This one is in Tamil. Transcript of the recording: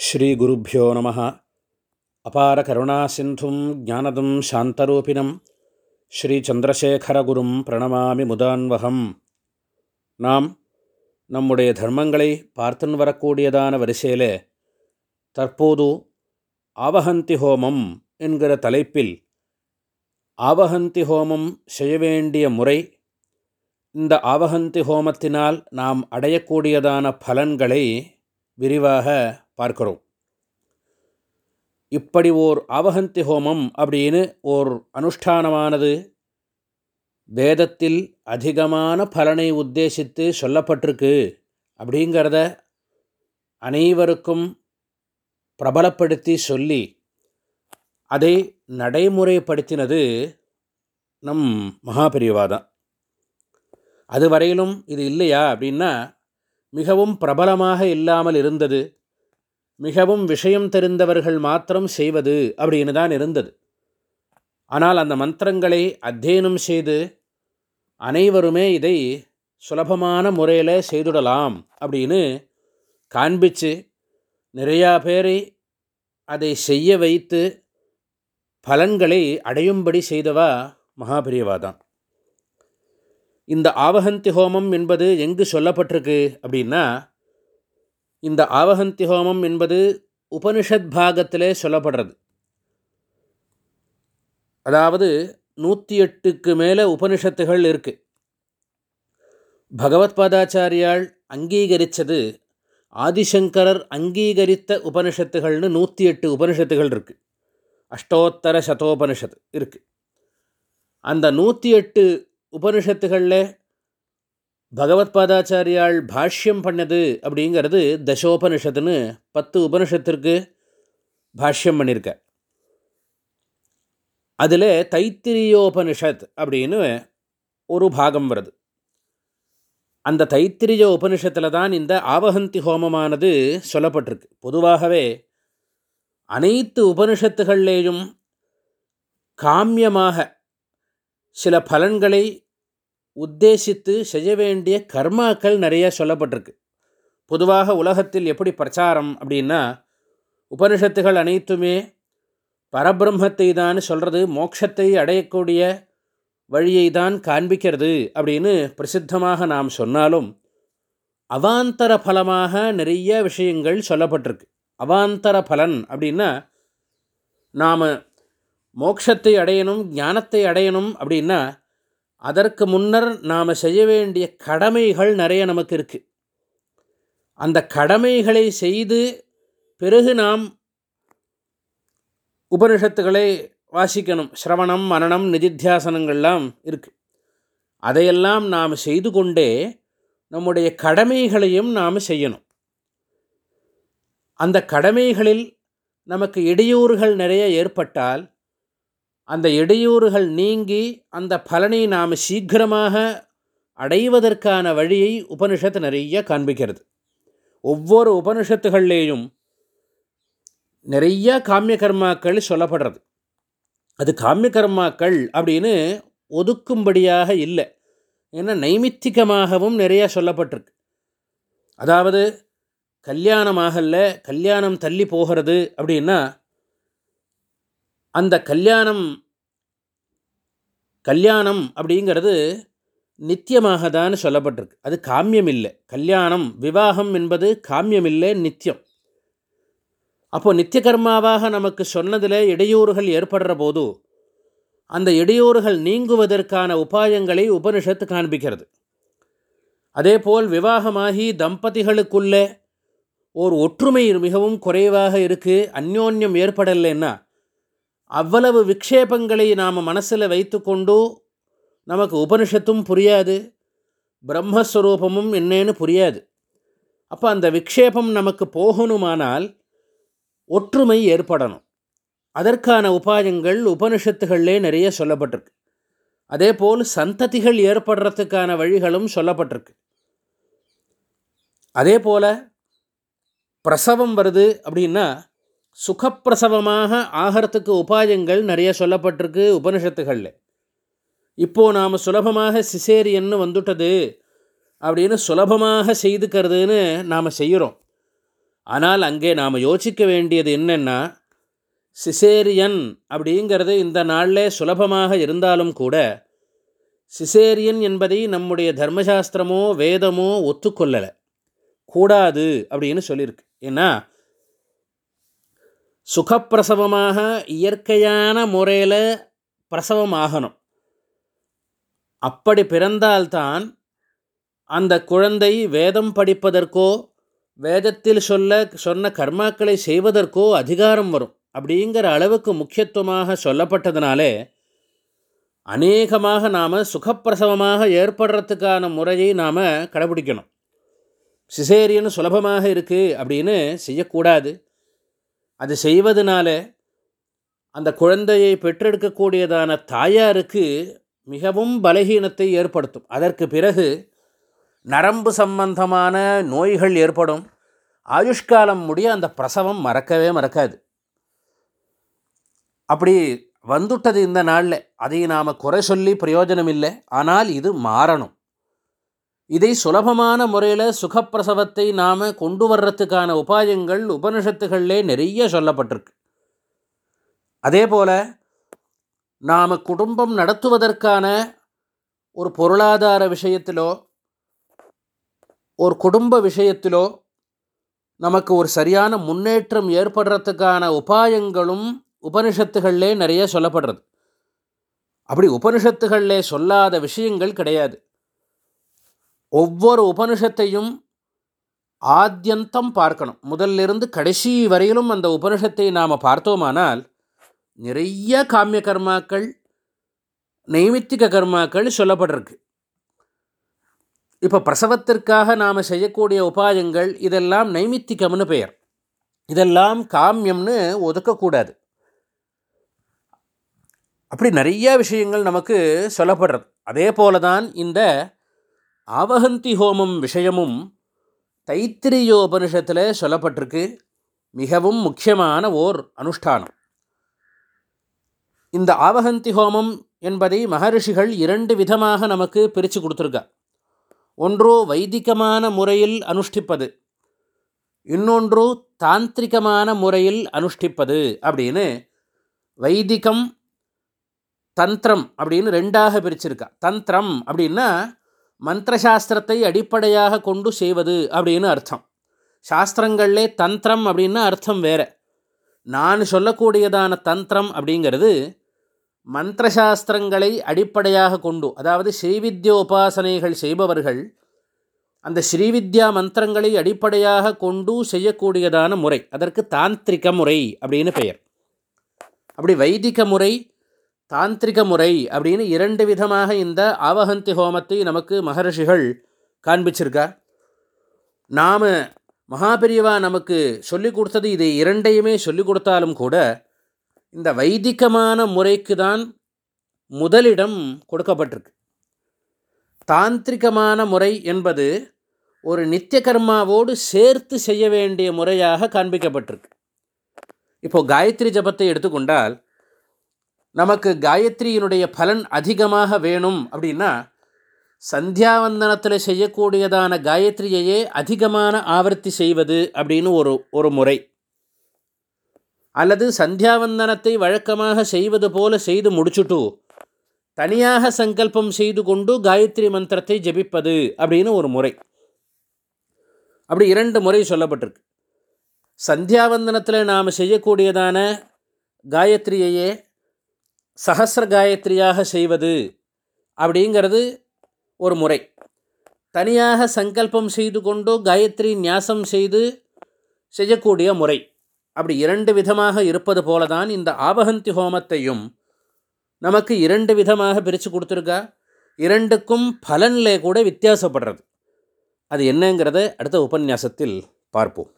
ஸ்ரீகுருப்போ நம. அபார கருணா சிந்தும் ஜானதம் சாந்தரூபிணம். ஸ்ரீச்சந்திரசேகரகுரும் பிரணமாமி முதான்வகம். நாம் நம்முடைய தர்மங்களை பார்த்துன்னு வரக்கூடியதான வரிசையிலே தற்போது ஆவஹந்தி ஹோமம் என்கிற தலைப்பில் ஆவஹந்தி ஹோமம் செய்ய வேண்டிய முறை இந்த ஆவஹந்தி ஹோமத்தினால் நாம் அடையக்கூடியதான பலன்களை விரிவாக பார்க்கிறோம். இப்படி ஓர் ஆவஹந்தி ஹோமம் அப்படின்னு ஓர் அனுஷ்டானமானது வேதத்தில் அதிகமான பலனை உத்தேசித்து சொல்லப்பட்டிருக்கு அப்படிங்கிறத அனைவருக்கும் பிரபலப்படுத்தி சொல்லி அதை நடைமுறைப்படுத்தினது நம் மகாபெரிவா தான் அதுவரையிலும் இது இல்லையா அப்படின்னா மிகவும் பிரபலமாக இல்லாமல் இருந்தது. மிகவும் விஷயம் தெரிந்தவர்கள் மாத்திரம் செய்வது அப்படின்னு தான் இருந்தது. ஆனால் அந்த மந்திரங்களை அத்தியனம் செய்து அனைவருமே இதை சுலபமான முறையில் செய்துடலாம் அப்படின்னு காண்பித்து நிறையா பேரை அதை செய்ய வைத்து பலன்களை அடையும்படி செய்தவா மகாபிரியவா தான். இந்த ஆவகந்தி ஹோமம் என்பது எங்கு சொல்லப்பட்டிருக்கு அப்படின்னா இந்த ஆவகந்தி ஹோமம் என்பது உபனிஷத் பாகத்திலே சொல்லப்படுறது. அதாவது நூற்றி எட்டுக்கு மேலே உபனிஷத்துகள் இருக்குது பகவத் பாதாச்சாரியால் அங்கீகரித்தது ஆதிசங்கரர் அங்கீகரித்த உபனிஷத்துகள்னு நூற்றி எட்டு உபனிஷத்துகள் இருக்குது அஷ்டோத்தர சதோபனிஷத்து இருக்குது அந்த நூற்றி எட்டு உபனிஷத்துகளில் பகவத்பாதாச்சாரியால் பாஷ்யம் பண்ணது அப்படிங்கிறது தசோபனிஷத்துன்னு பத்து உபனிஷத்திற்கு பாஷ்யம் பண்ணியிருக்க. அதில் தைத்திரியோபனிஷத் அப்படின்னு ஒரு பாகம் வருது. அந்த தைத்திரிய உபனிஷத்தில் தான் இந்த ஆவகந்தி ஹோமமானது சொல்லப்பட்டிருக்கு. பொதுவாகவே அனைத்து உபனிஷத்துகள்லேயும் காமியமாக சில பலன்களை உத்தேசித்து செய்ய வேண்டிய கர்மாக்கள் நிறைய சொல்லப்பட்டிருக்கு. பொதுவாக உலகத்தில் எப்படி பிரச்சாரம் அப்படின்னா உபனிஷத்துகள் அனைத்துமே பரபிரம்மத்தை தான் சொல்கிறது மோட்சத்தை அடையக்கூடிய வழியை தான் காண்பிக்கிறது அப்படின்னு பிரசித்தமாக நாம் சொன்னாலும் அவாந்தர பலமாக நிறைய விஷயங்கள் சொல்லப்பட்டிருக்கு. அவாந்தர பலன் அப்படின்னா நாம் மோட்சத்தை அடையணும் ஞானத்தை அடையணும் அப்படின்னா அதற்கு முன்னர் நாம் செய்ய வேண்டிய கடமைகள் நிறைய நமக்கு இருக்குது அந்த கடமைகளை செய்து பிறகு நாம் உபனிஷத்துக்களை வாசிக்கணும். சிரவணம் மரணம் நிதித்தியாசனங்கள்லாம் இருக்குது அதையெல்லாம் நாம் செய்து கொண்டே நம்முடைய கடமைகளையும் நாம் செய்யணும். அந்த கடமைகளில் நமக்கு இடையூறுகள் நிறைய ஏற்பட்டால் அந்த இடையூறுகள் நீங்கி அந்த பலனை நாம் சீக்கிரமாக அடைவதற்கான வழியை உபனிஷத்து நிறைய காண்பிக்கிறது. ஒவ்வொரு உபனிஷத்துகள்லேயும் நிறைய காமிய கர்மாக்கள் சொல்லப்படுறது. அது காமிய கர்மாக்கள் அப்படின்னு ஒதுக்கும்படியாக இல்லை. ஏன்னா நைமித்திகமாகவும் நிறையா சொல்லப்பட்டிருக்கு. அதாவது கல்யாணமாகல கல்யாணம் தள்ளி போகிறது அப்படின்னா அந்த கல்யாணம் கல்யாணம் அப்படிங்கிறது நித்தியமாக தான் சொல்லப்பட்டிருக்கு. அது காமியம் இல்லை கல்யாணம் விவாகம் என்பது காமியம் இல்லை நித்தியம். அப்போது நித்திய கர்மாவாக நமக்கு சொன்னதில் இடையூறுகள் ஏற்படுற போது அந்த இடையூறுகள் நீங்குவதற்கான உபாயங்களை உபனிஷத்து காண்பிக்கிறது. அதேபோல் விவாகமாகி தம்பதிகளுக்குள்ளே ஓர் ஒற்றுமை மிகவும் குறைவாக இருக்குது அந்யோன்யம் ஏற்படலைன்னா அவ்வளவு விக்ஷேபங்களை நாம் மனசில் வைத்துக்கொண்டு நமக்கு உபனிஷத்தும் புரியாது பிரம்மஸ்வரூபமும் என்னன்னு புரியாது. அப்போ அந்த விக்ஷேபம் நமக்கு போகணுமானால் ஒற்றுமை ஏற்படணும். அதற்கான உபாயங்கள் உபனிஷத்துகளிலே நிறைய சொல்லப்பட்டிருக்கு. அதே போல் சந்ததிகள் ஏற்படுறதுக்கான வழிகளும் சொல்லப்பட்டிருக்கு. அதே போல் பிரசவம் வருது அப்படின்னா சுகப்பிரசவமாக ஆகிறதுக்கு உபாயங்கள் நிறைய சொல்லப்பட்டிருக்கு உபனிஷத்துகளில். இப்போது நாம் சுலபமாக சிசேரியன்னு வந்துட்டது அப்படின்னு சுலபமாக செய்துக்கிறதுன்னு நாம் செய்கிறோம் ஆனால் அங்கே நாம் யோசிக்க வேண்டியது என்னென்னா சிசேரியன் அப்படிங்கிறது இந்த நாளில் சுலபமாக இருந்தாலும் கூட சிசேரியன் என்பதை நம்முடைய தர்மசாஸ்திரமோ வேதமோ ஒத்துக்கொள்ளலை. கூடாது அப்படின்னு சொல்லியிருக்கு ஏன்னா சுகப்பிரசவமாக இயற்கையான முறையில் பிரசவம் ஆகணும் அப்படி பிறந்தால்தான் அந்த குழந்தை வேதம் படிப்பதற்கோ வேதத்தில் சொல்ல சொன்ன கர்மாக்களை செய்வதற்கோ அதிகாரம் வரும். அப்படிங்கிற அளவுக்கு முக்கியத்துவமாக சொல்லப்பட்டதுனாலே அநேகமாக நாம் சுகப்பிரசவமாக ஏற்படுறதுக்கான முறையை நாம் கடைபிடிக்கணும். சிசேரியன் சுலபமாக இருக்குது அப்படின்னு செய்யக்கூடாது. அது செய்வதனால அந்த குழந்தையை பெற்றெடுக்கக்கூடியதான தாயாருக்கு மிகவும் பலகீனத்தை ஏற்படுத்தும். அதற்கு பிறகு நரம்பு சம்பந்தமான நோய்கள் ஏற்படும். ஆயுஷ்காலம் முடிய அந்த பிரசவம் மறக்கவே மறக்காது. அப்படி வந்துட்டது இந்த நாளில். அதை நாம் குறை சொல்லி பிரயோஜனம் இல்லை ஆனால் இது மாறணும். இதை சுலபமான முறையில் சுகப்பிரசவத்தை நாம் கொண்டு வர்றதுக்கான உபாயங்கள் உபனிஷத்துகளிலே நிறைய சொல்லப்பட்டிருக்கு. அதே போல் நாம் குடும்பம் நடத்துவதற்கான ஒரு பொருளாதார விஷயத்திலோ ஒரு குடும்ப விஷயத்திலோ நமக்கு ஒரு சரியான முன்னேற்றம் ஏற்படுறதுக்கான உபாயங்களும் உபனிஷத்துகளிலே நிறைய சொல்லப்படுறது. அப்படி உபனிஷத்துகளிலே சொல்லாத விஷயங்கள் கிடையாது. ஒவ்வொரு உபனிஷத்தையும் ஆத்தியந்தம் பார்க்கணும். முதல்லிருந்து கடைசி வரையிலும் அந்த உபனிஷத்தை நாம் பார்த்தோமானால் நிறைய காமிய கர்மாக்கள் நைமித்திக கர்மாக்கள் சொல்லப்பட்டிருக்கு. இப்போ பிரசவத்திற்காக நாம் செய்யக்கூடிய உபாயங்கள் இதெல்லாம் நைமித்திகம்னு பெயர். இதெல்லாம் காமியம்னு ஒதுக்கக்கூடாது. அப்படி நிறைய விஷயங்கள் நமக்கு சொல்லப்படுறது. அதே போல தான் இந்த ஆவகந்தி ஹோமம் விஷயமும் தைத்திரியோபனிஷத்தில் சொல்லப்பட்டிருக்கு. மிகவும் முக்கியமான ஓர் அனுஷ்டானம். இந்த ஆவகந்தி ஹோமம் என்பதை மகரிஷிகள் இரண்டு விதமாக நமக்கு பிரித்து கொடுத்துருக்கா ஒன்று வைதிகமான முறையில் அனுஷ்டிப்பது இன்னொன்று தாந்திரிகமான முறையில் அனுஷ்டிப்பது அப்படின்னு வைதிகம் தந்திரம் அப்படின்னு ரெண்டாக பிரிச்சிருக்கா தந்திரம் அப்படின்னா மந்திரசாஸ்திரத்தை அடிப்படையாக கொண்டு செய்வது அப்படின்னு அர்த்தம். சாஸ்திரங்களிலே தந்திரம் அப்படின்னா அர்த்தம் வேறு. நான் சொல்லக்கூடியதான தந்திரம் அப்படிங்கிறது மந்திரசாஸ்திரங்களை அடிப்படையாக கொண்டு அதாவது ஸ்ரீவித்ய உபாசனைகள் செய்பவர்கள் அந்த ஸ்ரீவித்யா மந்திரங்களை அடிப்படையாக கொண்டு செய்யக்கூடியதான முறை அதற்கு தாந்திரிக முறை அப்படின்னு பெயர். அப்படி வைதிக முறை தாந்திரிக முறை அப்படின்னு இரண்டு விதமாக இந்த ஆவகந்தி ஹோமத்தை நமக்கு மகர்ஷிகள் காண்பிச்சிருக்கா. நாம் மகாபெரியவா நமக்கு சொல்லிக் கொடுத்தது இதை இரண்டையுமே சொல்லிக் கொடுத்தாலும் கூட இந்த வைதிகமான முறைக்கு தான் முதலிடம் கொடுக்கப்பட்டிருக்கு. தாந்திரிகமான முறை என்பது ஒரு நித்திய கர்மாவோடு சேர்த்து செய்ய வேண்டிய முறையாக காண்பிக்கப்பட்டிருக்கு. இப்போது காயத்ரி ஜபத்தை எடுத்துக்கொண்டால் நமக்கு காயத்ரியினுடைய பலன் அதிகமாக வேணும் அப்படின்னா சந்தியாவந்தனத்தில் செய்யக்கூடியதான காயத்ரியையே அதிகமான ஆவர்த்தி செய்வது அப்படின்னு ஒரு ஒரு முறை. அல்லது சந்தியாவந்தனத்தை வழக்கமாக செய்வது போல செய்து முடிச்சுட்டு தனியாக சங்கல்பம் செய்து கொண்டு காயத்ரி மந்திரத்தை ஜபிப்பது அப்படின்னு ஒரு முறை. அப்படி இரண்டு முறை சொல்லப்பட்டிருக்கு. சந்தியாவந்தனத்தில் நாம் செய்யக்கூடியதான காயத்ரியையே சஹசிர காயத்ரியாக செய்வது அப்படிங்கிறது ஒரு முறை. தனியாக சங்கல்பம் செய்து கொண்டு காயத்ரி நியாசம் செய்து செய்யக்கூடிய முறை. அப்படி இரண்டு விதமாக இருப்பது போல தான் இந்த ஆபகந்தி ஹோமத்தையும் நமக்கு இரண்டு விதமாக பிரித்து கொடுத்துருக்கா. இரண்டுக்கும் பலனிலே கூட வித்தியாசப்படுறது. அது என்னங்கிறத அடுத்த உபன்யாசத்தில் பார்ப்போம்.